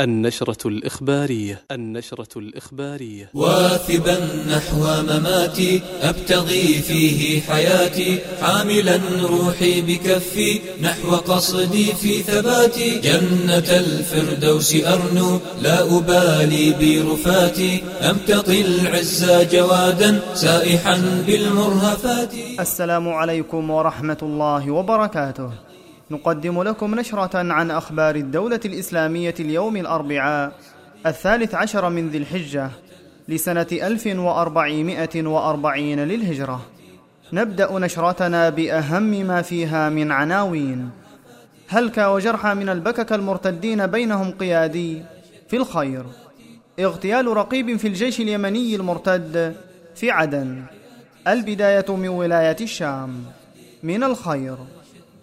النشرة الإخبارية النشرة الإخبارية. واثبا نحو مماتي أبتغي فيه حياتي. حاملا روحي بكفي نحو قصدي في ثباتي. جنة الفردوس أرنو لا أبالي برفاتي. أمتطي العز جوادا سائحا بالمرهفات. السلام عليكم ورحمة الله وبركاته. نقدم لكم نشرة عن أخبار الدولة الإسلامية اليوم الأربعاء الثالث عشر من ذي الحجة لسنة ألف وأربعمائة وأربعين للهجرة. نبدأ نشرتنا بأهم ما فيها من عناوين. هلك وجرحى من البكك المرتدين بينهم قيادي؟ في الخير. اغتيال رقيب في الجيش اليمني المرتد في عدن. البداية من ولاية الشام. من الخير.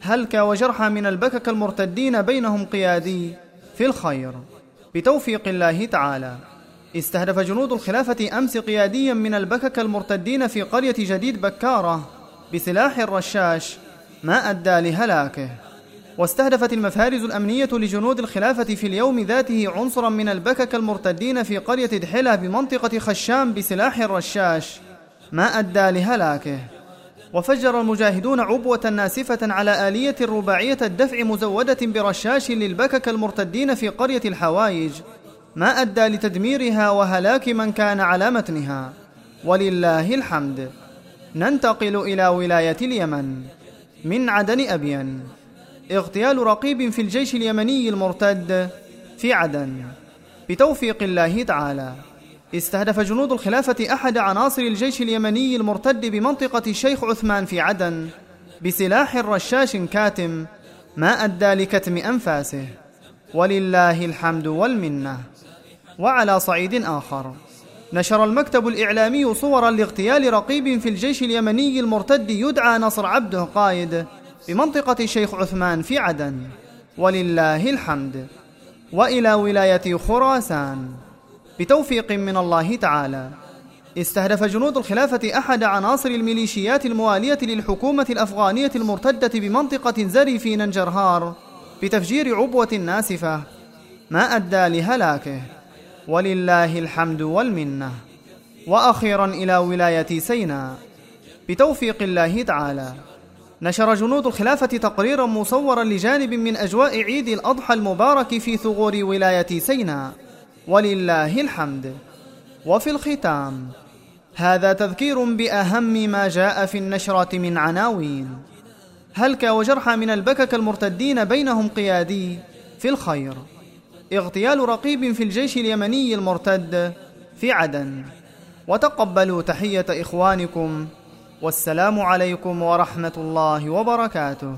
هلك وجرحى من البكك المرتدين بينهم قيادي في الخير. بتوفيق الله تعالى. استهدف جنود الخلافة أمس قياديا من البكك المرتدين في قرية جديد بكارة بسلاح الرشاش ما أدى لهلاكه. واستهدفت المفارز الأمنية لجنود الخلافة في اليوم ذاته عنصرا من البكك المرتدين في قرية دحلة بمنطقة خشام بسلاح الرشاش ما أدى لهلاكه. وفجر المجاهدون عبوة ناسفة على آلية رباعية الدفع مزودة برشاش للبكك المرتدين في قرية الحوايج ما أدى لتدميرها وهلاك من كان على متنها. ولله الحمد. ننتقل إلى ولاية اليمن. من عدن أبين. اغتيال رقيب في الجيش اليمني المرتد في عدن. بتوفيق الله تعالى. استهدف جنود الخلافة أحد عناصر الجيش اليمني المرتد بمنطقة الشيخ عثمان في عدن بسلاح رشاش كاتم ما أدى لكتم أنفاسه. ولله الحمد والمنة. وعلى صعيد آخر. نشر المكتب الإعلامي صورا لاغتيال رقيب في الجيش اليمني المرتد يدعى نصر عبده قائد بمنطقة الشيخ عثمان في عدن. ولله الحمد. وإلى ولاية خراسان. بتوفيق من الله تعالى. استهدف جنود الخلافة أحد عناصر الميليشيات الموالية للحكومة الأفغانية المرتدة بمنطقة زري في ننجرهار بتفجير عبوة ناسفة. ما أدى لهلاكه. ولله الحمد والمنة. وأخيرا إلى ولاية سيناء بتوفيق الله تعالى. نشر جنود الخلافة تقريرا مصورا لجانب من أجواء عيد الأضحى المبارك في ثغور ولاية سيناء ولله الحمد. وفي الختام هذا تذكير بأهم ما جاء في النشرة من عناوين. هلك وجرحى من البكك المرتدين بينهم قيادي؟ في الخير. اغتيال رقيب في الجيش اليمني المرتد في عدن. وتقبلوا تحية إخوانكم والسلام عليكم ورحمة الله وبركاته.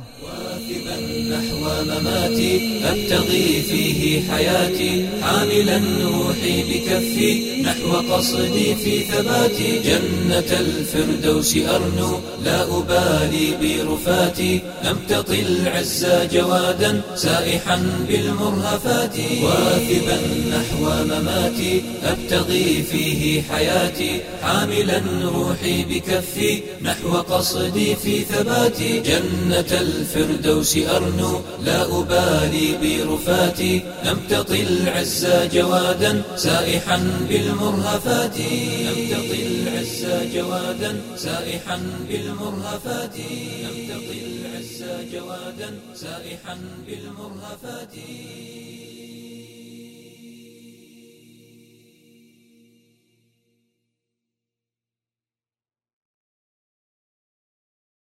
نحو مماتي أبتغي فيه حياتي. حاملا روحي بكفي نحو قصدي في ثباتي. جنة الفردوس أرنو لا أبالي برفاتي. أمتطي العز جوادا سائحا بالمرهفات. واثبا نحو مماتي أبتغي فيه حياتي. حاملا روحي بكفي نحو قصدي في ثباتي. جنة الفردوس الفردوس أرنو لا أبالي برفاتي أمتطي العز جوادا سائحا بالمرهفات. أمتطي العز جوادا سائحا بالمرهفات. أمتطي العز جوادا سائحا بالمرهفات.